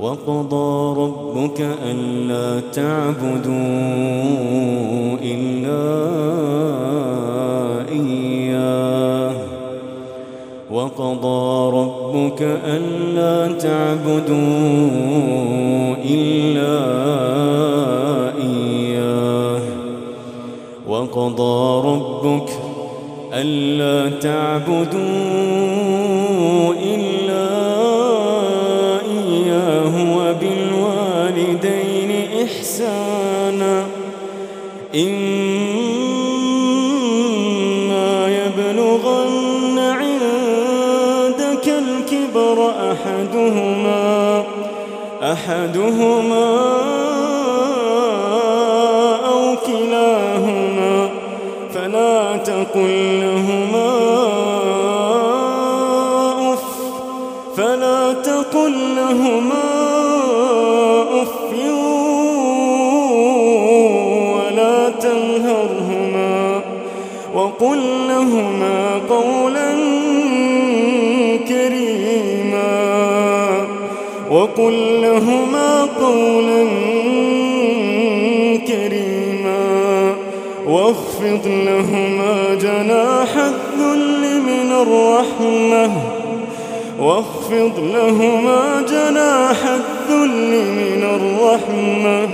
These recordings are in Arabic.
وقضى ربك ألا تعبدوا إلا إياه. وقضى ربك ألا تعبدوا إلا إياه. وقضى ربك ألا تعبدوا تقل لهما أف فلا تقل لهما أف ولا تنهرهما وقل لهما قولا كريما وقل لهما قولا كريما واخفض لهما جناح الذل من الرحمة. واخفض لهما جناح الذل من الرحمة.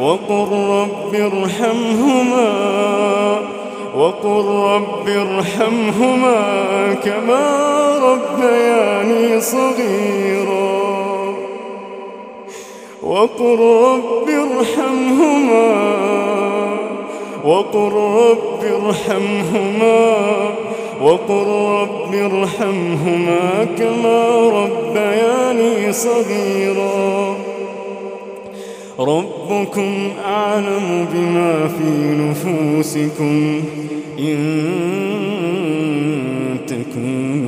وقل رب ارحمهما. وقل رب ارحمهما كما ربياني صغيرا. وقل رب ارحمهما وقل رب ارحمهما وقل رب ارحمهما كما ربياني صغيرا. ربكم أعلم بما في نفوسكم إن تكونوا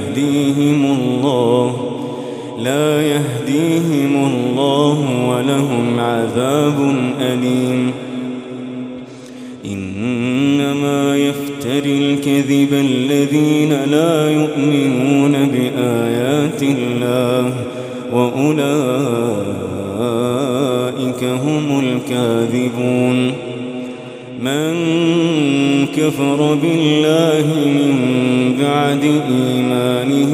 لا يهديهم الله ولهم عذاب أليم. إنما يفتري الكذب الذين لا يؤمنون بآيات الله وأولئك هم الكاذبون. من كفر بالله من بعد إيمانه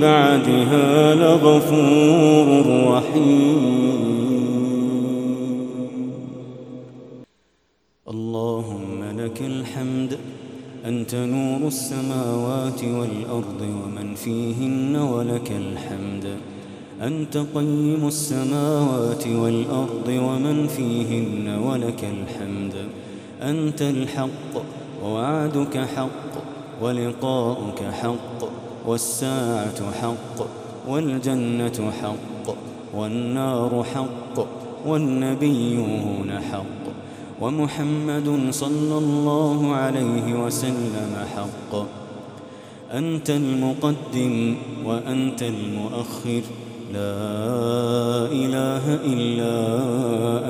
بعدها لغفور رحيم. اللهم لك الحمد أنت نور السماوات والأرض ومن فيهن ولك الحمد. أنت قيم السماوات والأرض ومن فيهن ولك الحمد. أنت الحق ووعدك حق ولقاؤك حق. والساعة حق والجنة حق والنار حق والنبيون حق ومحمد صلى الله عليه وسلم حق. أنت المقدم وأنت المؤخر لا إله إلا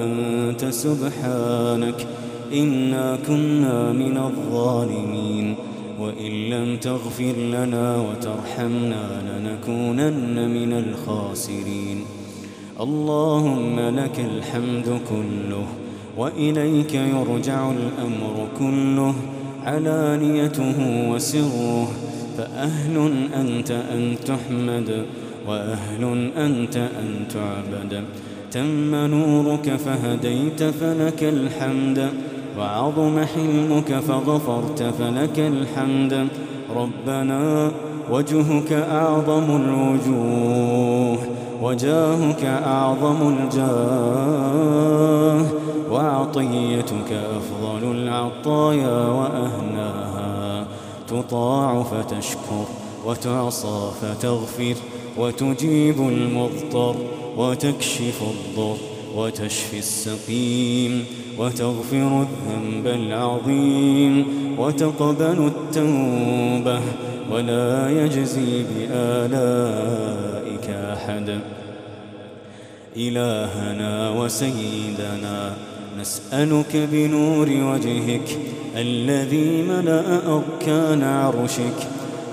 أنت سبحانك إنا كنا من الظالمين. وإن لم تغفر لنا وترحمنا لنكونن من الخاسرين. اللهم لك الحمد كله وإليك يرجع الأمر كله علانيته وسره. فأهل أنت أن تحمد وأهل أنت أن تعبد. تم نورك فهديت فلك الحمد. وعظم حلمك فغفرت فلك الحمد. ربنا وجهك أعظم الوجوه وجاهك أعظم الجاه وعطيتك أفضل العطايا وأهناها. تطاع فتشكر وتعصى فتغفر وتجيب المضطر وتكشف الضر. وتشفي السقيم وتغفر الذنب العظيم وتقبل التوبة ولا يجزي بآلائك أحد. إلهنا وسيدنا نسألك بنور وجهك الذي ملأ أركان عرشك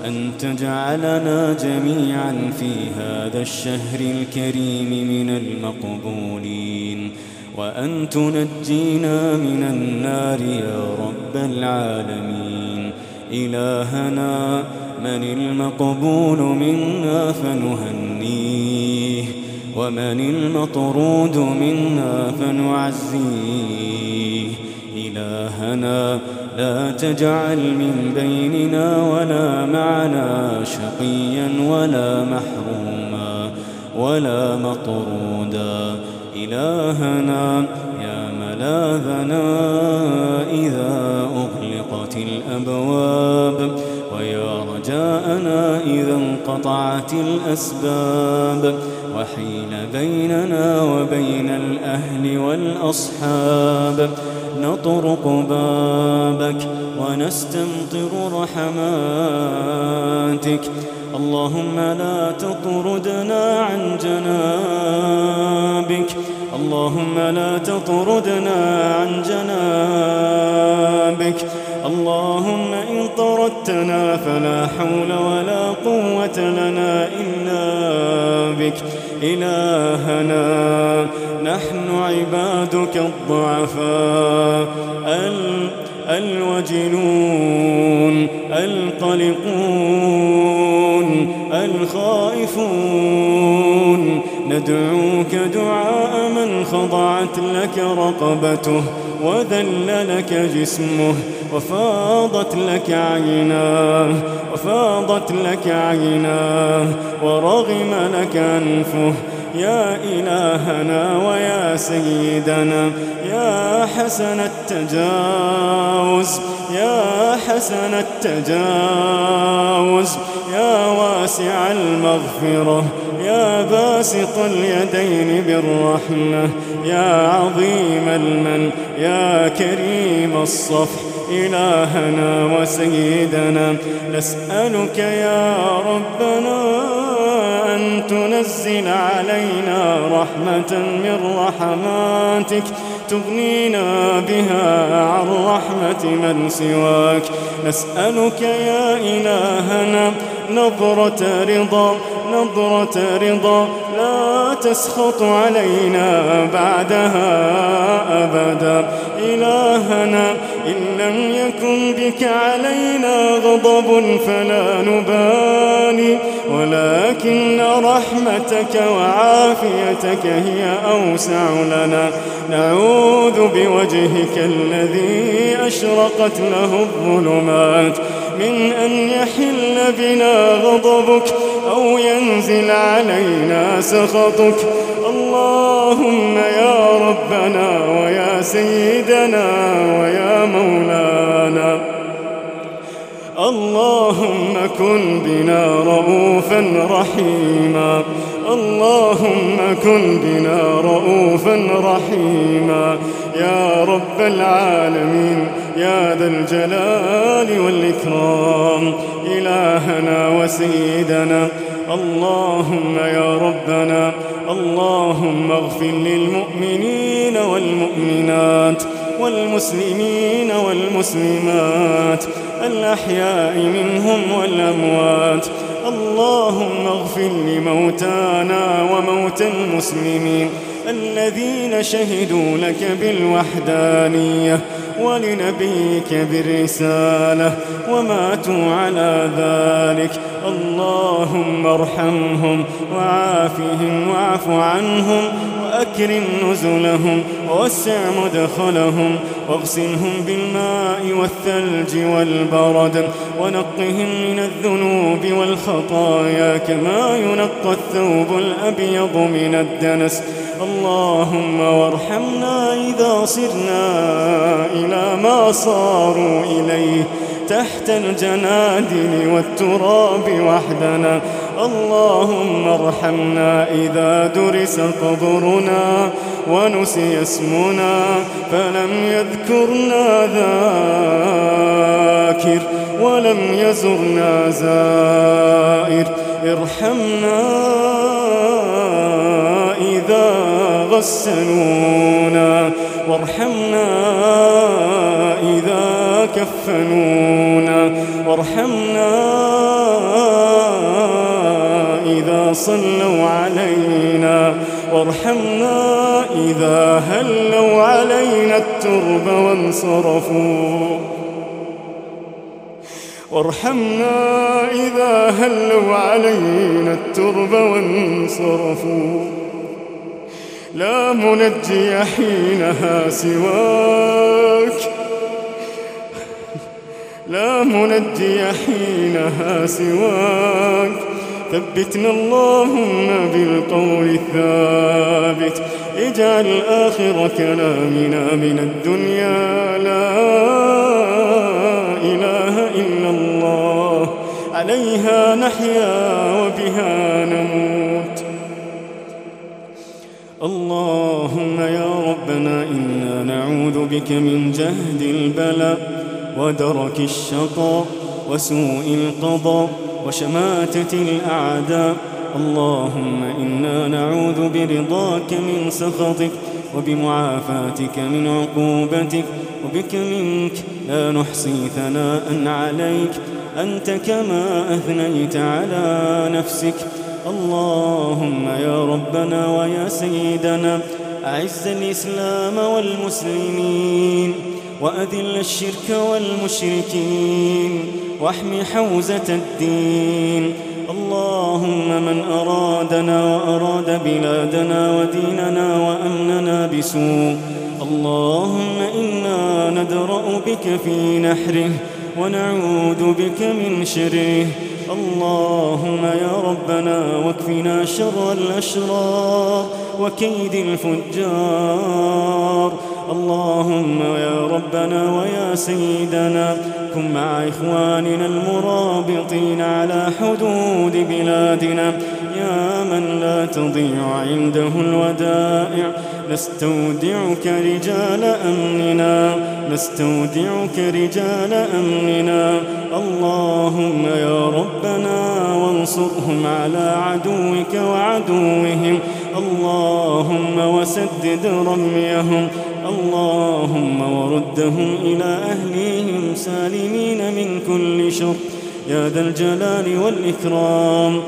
أن تجعلنا جميعا في هذا الشهر الكريم من المقبولين وأن تنجينا من النار يا رب العالمين. إلهنا من المقبول منا فنهنيه ومن المطرود منا فنعزيه. إلهنا. لا تجعل من بيننا ولا معنا شقيا ولا محروما ولا مطرودا. إلهنا يا ملاذنا إذا أغلقت الأبواب ويا رجاءنا إذا انقطعت الأسباب وحيل بيننا وبين الأهل والأصحاب. نطرق بابك ونستمطر رحماتك. اللهم لا تطردنا عن جنابك. اللهم لا تطردنا عن جنابك. اللهم إن طردتنا فلا حول ولا قوة لنا إلا بك. إلهنا نحن عبادك الضعفاء الوجلون القلقون الخائفون. ندعوك دعاء من خضعت لك رقبته وذل لك جسمه وفاضت لك عيناه وفاضت لك عيناه ورغم لك أنفه يا إلهنا ويا سيدنا يا حسن التجاوز يا حسن التجاوز يا واسع المغفرة يا باسط اليدين بالرحمة يا عظيم المن يا كريم الصفح إلهنا وسيدنا نسألك يا ربنا أن تنزل علينا رحمة من رحماتك تغنينا بها عن رحمة من سواك. نسألك يا إلهنا نظرة رضا نظرة رضا. لا تسخط علينا بعدها أبدا. إلهنا إن لم يكن بك علينا غضب فلا نبالي ولكن رحمتك وعافيتك هي أوسع لنا. نعوذ بوجهك الذي أشرقت له الظلمات. من أن يحل بنا غضبك أو ينزل علينا سخطك. اللهم يا ربنا ويا سيدنا ويا مولانا. اللهم كن بنا رؤوفا رحيما. اللهم كن بنا رؤوفا رحيما. يا رب العالمين يا ذا الجلال والإكرام. إلهنا وسيدنا. اللهم يا ربنا. اللهم اغفر للمؤمنين والمؤمنات. والمسلمين والمسلمات الأحياء منهم والأموات. اللهم اغفر لموتانا وموتى المسلمين الذين شهدوا لك بالوحدانية ولنبيك بالرسالة وماتوا على ذلك. اللهم ارحمهم وعافهم واعف عنهم وأكرم نزلهم ووسع مدخلهم واغسلهم بالماء والثلج والبرد ونقهم من الذنوب والخطايا كما ينقى الثوب الأبيض من الدنس. اللهم وارحمنا إذا صرنا إلى ما صاروا إليه. تحت الجنادل والتراب وحدنا. اللهم ارحمنا إذا درس قبرنا ونسي اسمنا فلم يذكرنا ذاكر ولم يزرنا زائر. ارحمنا إذا غسلونا. وارحمنا إذا كفنونا وارحمنا إذا صلوا علينا. وارحمنا إذا هلوا علينا الترب وانصرفوا. وارحمنا إذا هلوا علينا الترب وانصرفوا. لا منجي حينها سواك. لا منجي حينها سواك. ثبتنا اللهم بالقول الثابت. اجعل آخر كلامنا من الدنيا. لا إله إلا الله. عليها نحيا وبها نموت. اللهم يا ربنا إنا نعوذ بك من جهد البلاء. ودرك الشقاء وسوء القضاء وشماتة الأعداء. اللهم إنا نعوذ برضاك من سخطك وبمعافاتك من عقوبتك وبك منك لا نحصي ثناء عليك. أنت كما أثنيت على نفسك. اللهم يا ربنا ويا سيدنا أعز الإسلام والمسلمين. وأذل الشرك والمشركين واحم حوزة الدين. اللهم من أرادنا وأراد بلادنا وديننا وأمننا بسوء. اللهم إنا ندرأ بك في نحره ونعوذ بك من شره. اللهم يا ربنا واكفنا شر الأشرار وكيد الفجار. اللهم يا ربنا ويا سيدنا كن مع إخواننا المرابطين على حدود بلادنا. يا من لا تضيع عنده الودائع نستودعك رجال أمننا. نستودعك رجال أمننا. اللهم يا ربنا وانصرهم على عدوك وعدوهم. اللهم وسدد رميهم. اللهم وردهم إلى أهليهم سالمين من كل شر. يا ذا الجلال والإكرام.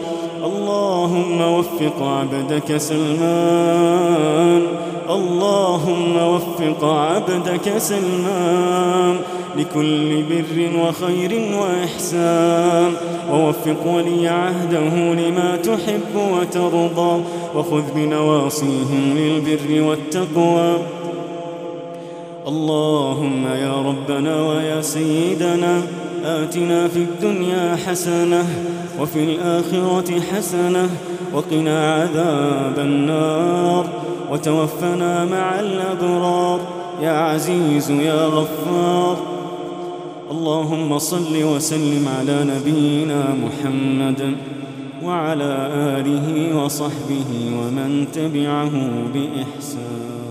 اللهم وفق عبدك سلمان. اللهم وفق عبدك سلمان. لكل بر وخير وإحسان. ووفق ولي عهده لما تحب وترضى. وخذ بنواصيهم للبر والتقوى. اللهم يا ربنا ويا سيدنا آتنا في الدنيا حسنة وفي الآخرة حسنة وقنا عذاب النار وتوفنا مع الأبرار. يا عزيز يا غفار. اللهم صل وسلم على نبينا محمد وعلى آله وصحبه ومن تبعه بإحسان.